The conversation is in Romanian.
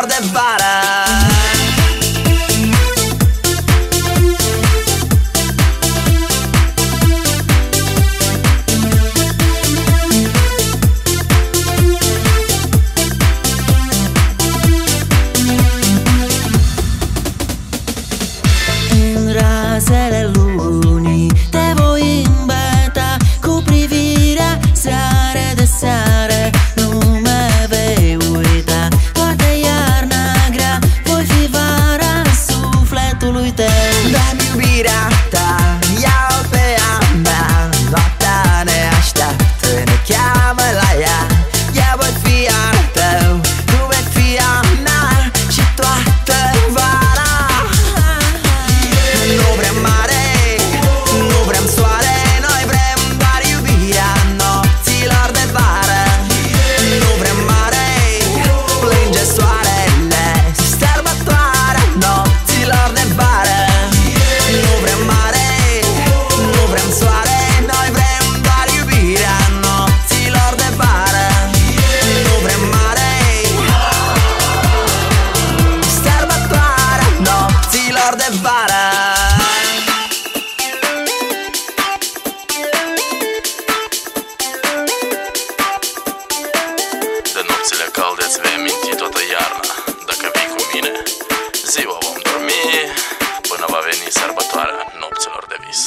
tarde para calde îți vei aminti toată iarna. Dacă vii cu mine, ziua vom dormi Până va veni sărbătoarea nopților de vis.